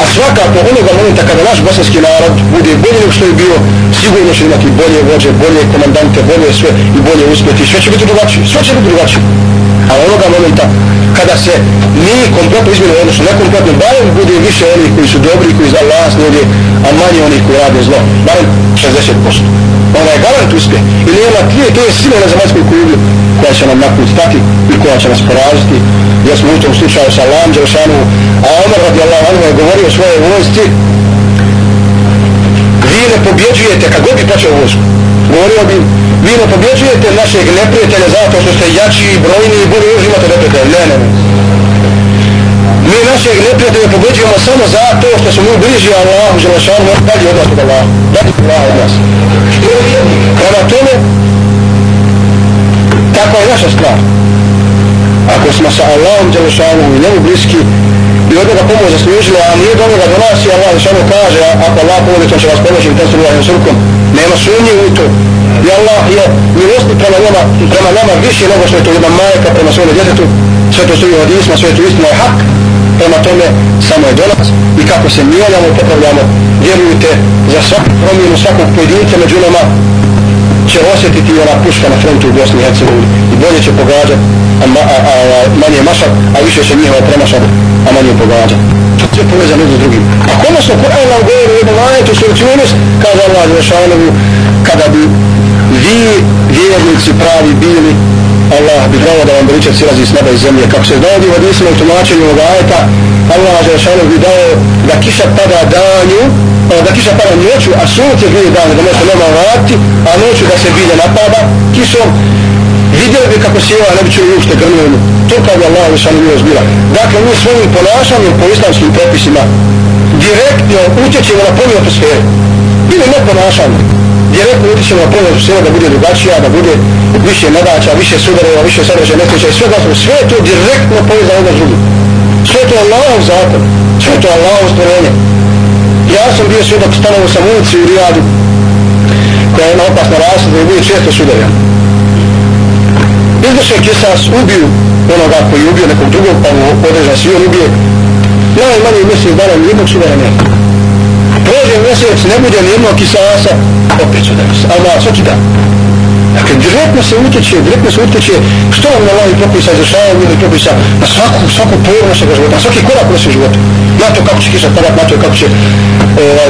A svakako onoga momenta kada naš bosanski narod bude bolje nego što je bio, sigurno će imati bolje vođe, bolje komandante, bolje sve i bolje uspjeti. Sve će biti drugačije, sve će biti drugačije. A onoga momenta kada se mi kompletno izmjeno, odnosno ne kompletno, barem bude više onih koji su dobri, koji za vlast slijede, a manje onih koji rade zlo. Barem 60%. Ona je garant uspjeh. I nema tije, to je sila na zemaljskoj kugli koja će nam nakon stati i koja će nas poraziti. Ja smo u tom slučaju sa Allahom Đelšanu, a Omer radi Allah Anu je govorio svoje vojsci, vi ne pobjeđujete kad god bi počeo vojsku. Govorio bi, vi ne pobjeđujete našeg neprijatelja zato što ste jači i brojni i bolje uživate neprijatelja. Ne, ne, ne mi našeg neprijatelja pobeđujemo samo zato što smo mi bliži Allahu Želešanu dalje od nas od Allaha. Dalje od Allaha od nas. Prema tome takva je naša stvar. Ako smo sa Allahom Đelešanu i njemu bliski i od njega pomoć zaslužili, a nije dobro da do nas i Allah Đelešanu kaže ako Allah pomoći, on će vas pomoći i testu Allahom srkom nema sumnje u to. I Allah je milosti prema nama, prema nama više nego što je to jedna majka prema svome djetetu. Sve to stoji od hadisma, sve to istina je hak prema tome samo je do nas i kako se mijenjamo popravljamo vjerujte za svaku promjenu svakog pojedinca među nama će osjetiti ona puška na frontu u Bosni i Hercegovini i bolje će pogađati a, a, a, a manje mašak, a više će njihova premašak, a manje pogađati. To je povezano jedno s drugim. A konačno Kur'an nam govori u jednom ajetu suraći Yunus, kaže Allah Žešanovu, kada bi vi vjernici pravi bili, Allah bi dao da vam beričak silazi s neba i zemlje. Kako se dao u vadisima u tumačenju ovog ajeta, Allah Žešanovu bi dao da kiša pada danju, e, da kiša pada noću, a sunce grije dan, da možete nema vratiti, a noću da se bilje napada kišom, vidjeli bi kako sjeva ne bi čuli ušte grnjenu. To kao bi Allah lišanu milost bila. Dakle, mi svojim ponašanjem po islamskim propisima direktno utječemo na polju atmosferu. Ili ne ponašanjem. Direktno utječemo na polju atmosfere da bude drugačija, da bude više nadača, više sudareva, više sadržaja, nesreća i sve da sve je to direktno povezano jedno s drugim. Sve to je Allahov zakon. Sve to je Allahov stvorenje. Ja sam bio svjedok stanovo sam ulici u Rijadu koja je jedna opasna rasa da je bude često sudarja izvrše kisas, ubiju onoga koji je ubio nekog drugog, pa mu odreža svi on ubije. Najmanje mjesec dana nijednog sudara nema. Prođe mjesec, ne bude nijednog kisasa, opet sudara se. Allah, svaki dan. Dakle, direktno se utječe, direktno se utječe što vam na propisa izrašava, ili propisa na svaku, svaku pojavu našeg života, na svaki korak u našeg života. Na to kako će kiša padat, na to kako će e,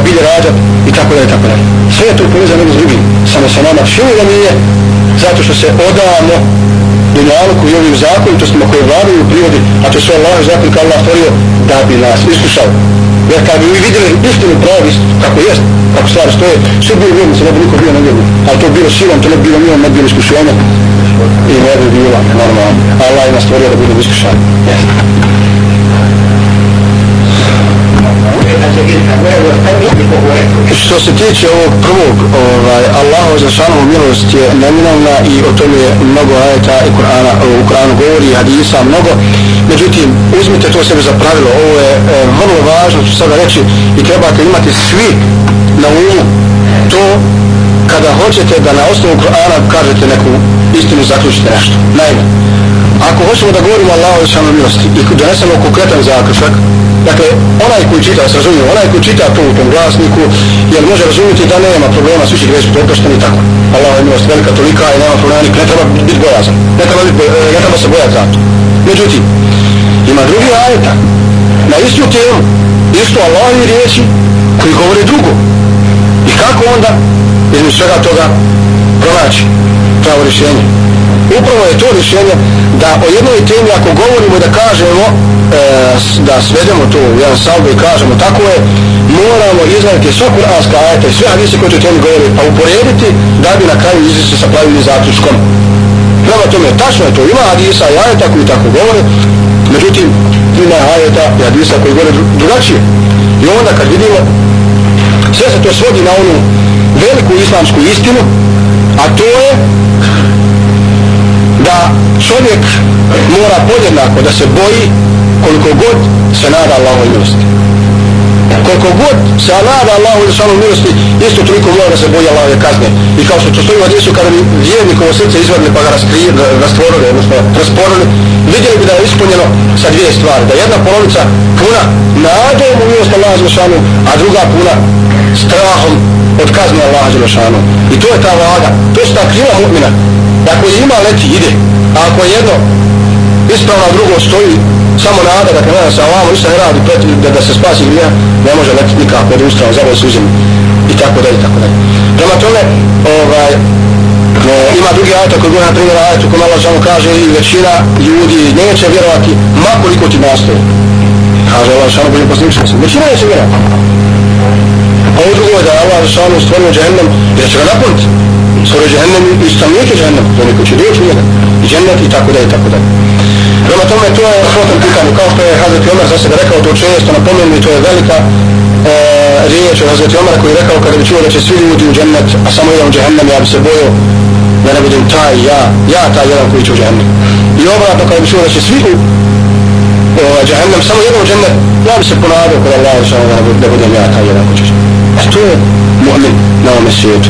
bilje rađat i tako dalje, i tako dalje. Sve je to povezano s drugim, samo sa nama čini da nije, zato što se odavno dunjalku i ovim zakonitostima koje vladaju u prirodi, a to sve Allah zakon kao Allah stvorio, da bi nas iskušao. Jer kad bi vidjeli istinu pravi, kako jest, kako stvari stoje, svi bili vjernici, ne bi niko bio na njegu. Ali to bilo silom, to ne bi bilo milom, ne bi bilo iskušenje. I ne bi bilo normalno. Allah je nas stvorio da budemo iskušani. Yes. Što se tiče ovog prvog, ovaj, Allahu za šanom milost je neminovna i o tome je mnogo ajeta i Kur'ana, u Kur'anu govori hadisa mnogo. Međutim, uzmite to sebe za pravilo, ovo je e, vrlo važno, ću sada reći, i trebate imati svi na umu to kada hoćete da na osnovu Kur'ana kažete neku istinu, zaključite nešto. Naime, ako hoćemo da govorimo Allahu za šanom milosti i donesemo konkretan zaključak, Dakle, onaj koji čita, se razumije, onaj koji čita to u tom glasniku, jer može razumjeti da nema problema, svi će greći propušteni i tako. Allah je milost velika tolika i nema problema, ne treba biti bojazan. Ne treba, bit, e, ne treba se bojati za to. Međutim, ima drugi ajeta na istu temu, isto Allah i riječi koji govore drugo. I kako onda između svega toga pronaći pravo rješenje? Upravo je to rješenje da o jednoj temi ako govorimo da kažemo e, da svedemo to u jedan saldo i kažemo tako je moramo izvaditi sva kuranska ajeta i sve hadise koje će temi govori pa uporediti da bi na kraju izišli sa pravilnim zaključkom. Prema tome tačno je to. Ima hadisa i ajeta koji tako govore međutim ima ajeta i hadisa koji govore drugačije. I onda kad vidimo sve se to svodi na onu veliku islamsku istinu a to je da čovjek mora podjednako da se boji koliko god se nada Allahove milosti. Koliko god se nada Allahove šanove milosti, isto toliko mora da se boji Allahove kazne. I kao što to stoji u Hadisu, kada bi vjernikovo srce izvadili pa ga rastvorili, odnosno rasporili, vidjeli bi da je ispunjeno sa dvije stvari. Da jedna polovica puna nadom u milost Allahu šanove, a druga puna strahom od kazne Allahove šanove. I to je ta vaga, to su ta krila mu'mina, Dakle, ima leti, ide. A ako je jedno ispravno, drugo stoji, samo nada da kada se ovamo ništa ne radi protiv da, da se spasi grija, ne može leti nikako, jer da ustrano zavoj suzim i tako dalje, tako dalje. Prema tome, ovaj, e, ima drugi ajto koji govori na primjer ajto koji malo samo kaže i većina ljudi neće vjerovati makoliko ti nastoji. Kaže Allah šano bolje posljednička se. Većina neće vjerovati. A ovo drugo je da Allah šano stvorio džehennem jer će ga napuniti skoro džehennem i stanovnike džehennem, za neko će doći njega, i džennet i tako da i tako da. Prema tome, to je svotom pitanje, kao što je Hazreti Omer za sebe rekao, to često napomenu i to je velika e, riječ od Hazreti Omer koji je rekao kada bi čuo da će svi ljudi u džennet, a samo jedan u džehennem, ja bi se bojio da ne budem taj, ja, ja taj jedan koji će u džennet. I obratno kada bi čuo da će svi u ovaj, džehennem, samo jedan u džennet, ja bi se ponadao kod Allah da, ne budem ja taj jedan koji će. E to je mu'min na ovome svijetu.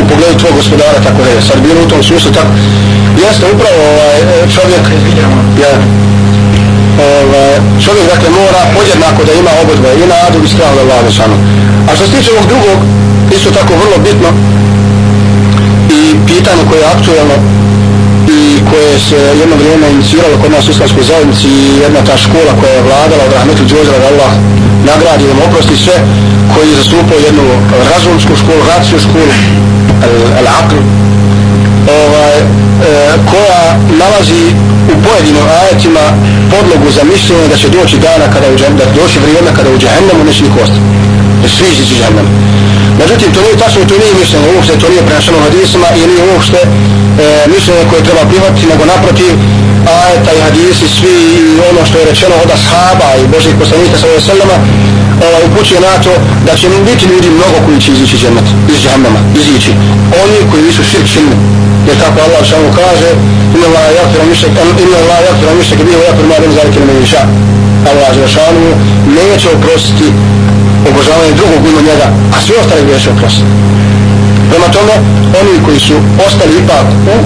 u pogledu tvojeg gospodara, tako da je sad bilo u tom smislu tako. Jeste upravo ovaj čovjek, ja, ovaj, čovjek dakle mora podjednako da ima obodve i nadu i strah da vlade šanu. A što se tiče ovog drugog, isto tako vrlo bitno i pitanje koje je aktuelno koje se jedno vrijeme iniciralo kod nas u islamskoj zajednici i jedna ta škola koja je vladala od Rahmetu Džozera da Allah nagradi i oprosti sve koji zastupaju jednu razumsku školu, raciju školu al-aql ovaj, e, koja nalazi u pojedinim ajetima podlogu za mišljenje da će doći dana kada u džahennemu, da doći vrijeme kada u džahennemu neće niko ostati. Da svi izići džahennemu. Međutim, to nije tačno, to nije mišljenje uopšte, to nije prenašeno u hadisima i nije uopšte E, mišljenje koje treba prihvatiti, nego naprotiv ajeta i hadisi, svi i ono što je rečeno od ashaba i Božih poslanika sa ovoj sallama, ovaj, upućuje na to da će biti ljudi mnogo koji će izići džennet, iz džahennema, izići. Oni koji nisu širk činni, jer tako Allah što mu kaže inna Allah yakfiru mišek inna Allah yakfiru mišek bihi wa yakfiru ma dun iša. liman yasha Allah dželešanu neće oprostiti obožavanje drugog ima njega a sve ostale neće oprostiti Prema tome, oni koji su ostali ipak u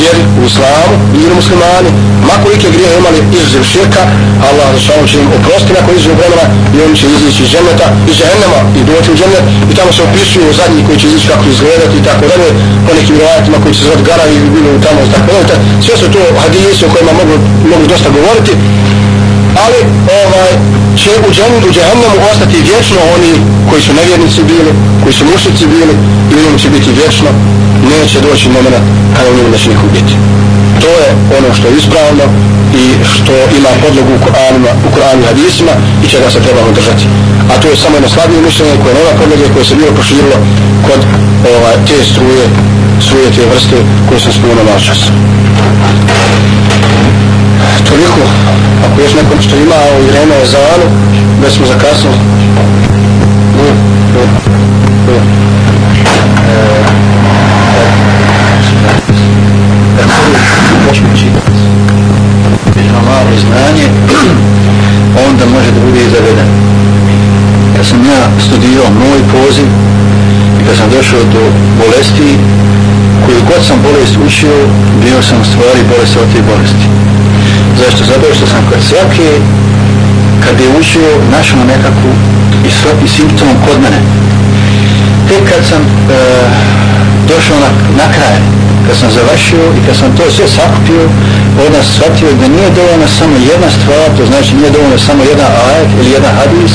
vjeri, u islamu, bili muslimani, makolike grije imali izuzev širka, Allah za šalom će im oprosti nakon izuzev vremena i oni će izići iz džemljeta, iz džemljama i doći u džemljet i tamo se opisuju zadnji koji će izići kako izgledati i tako dalje, po nekim rojatima koji će zvati gara i bilo tamo i tako dalje. Sve su to hadijesi o kojima mogu, mogu dosta govoriti, ali ovaj će u džennemu u džehennemu ostati vječno oni koji su nevjernici bili, koji su mušici bili i u će biti vječno, neće doći momena kada u njemu neće niko biti. To je ono što je ispravno i što ima podlogu u Kur'anima, u Kur'anu i hadisima i čega se trebamo držati. A to je samo jedno slabije mišljenje koje nema podloge, koje se bilo proširilo kod ovaj, te struje, struje te vrste koje sam spomenuo malo čas. Toliko, ako još neko što ima u vreme za anu, da smo zakasnili. Ne, ne, ne. Počne čitati. Ima malo znanje, onda može da bude izaveden. Kad sam ja studirao moj poziv i kad sam došao do bolesti, koju god sam bolest učio, bio sam stvari bolest od te bolesti. Zašto? Zato što sam kod svake, kad je učio, našao nekakvu i svaki simptom kod mene. Tek kad sam e, došao na, na kraj, kad sam završio i kad sam to sve sakupio, onda sam shvatio da nije dovoljna samo jedna stvar, to znači nije dovoljno samo jedan ajet ili jedan hadis,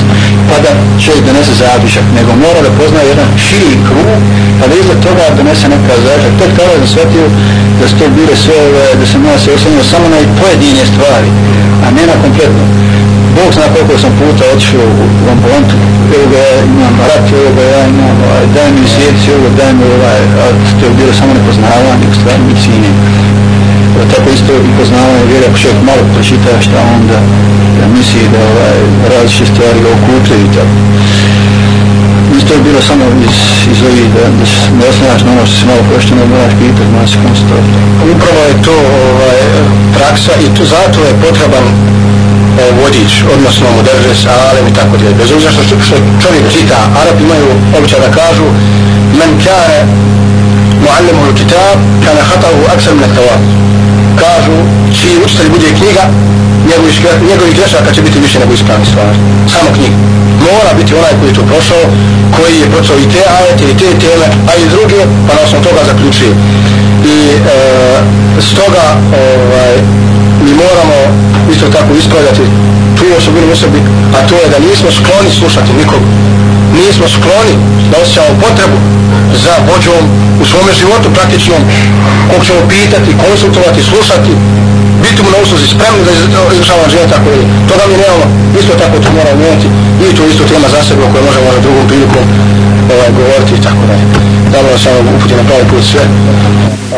pa da čovjek donese zabišak, nego mora da pozna jedan širi krug, pa da izgled toga donese neka zabišak. Tek tada sam shvatio da su to bile sve, da se mora se oslanio samo na pojedine stvari, a ne na kompletno. Bog zna koliko sam puta otišao u ambulantu, evo ga ja imam rat, evo ga ja imam, ovaj, daj mi sjeci, evo ga daj mi ovaj, a to je bilo samo nepoznavanje u stvari medicine. Tako isto i poznavanje vjere, ako čovjek malo pročita šta onda da misli da ovaj, različite stvari ga okupljaju i tako. Isto je bilo samo iz, iz ovih da, da se ne osnovaš na ono što si malo prošteno, da moraš pitati, moraš se konstatovati. Upravo je to ovaj, praksa i to, zato je potreban ovaj, vodič, odnosno modernes, alem i tako dalje. Bez obzira što, što čovjek čita, Arabi imaju običaj da kažu men kare muallimu u kitab, kana hatavu aksar min tawab. Kažu, čiji učitelj bude knjiga, njegovi grešaka će biti više nego ispravni stvari. Samo knjiga. Mora biti onaj koji je to prošao, koji je prošao i te ajete i te teme, a i druge, pa na osnovu toga zaključuje. I e, stoga ovaj, mi moramo isto tako ispravljati tu osobinu u sebi, a to je da nismo skloni slušati nikog. Nismo skloni da osjećamo potrebu za vođom u svome životu praktičnom, kog ćemo pitati, konsultovati, slušati, biti mu na usluzi spremni da izvršava život tako ili Toga mi nemamo, isto tako to moramo mijeniti i to isto tema za sebe o kojoj možemo na drugom prilikom ovaj, govoriti i tako dalje. Da li samo uputi na pravi put sve. A,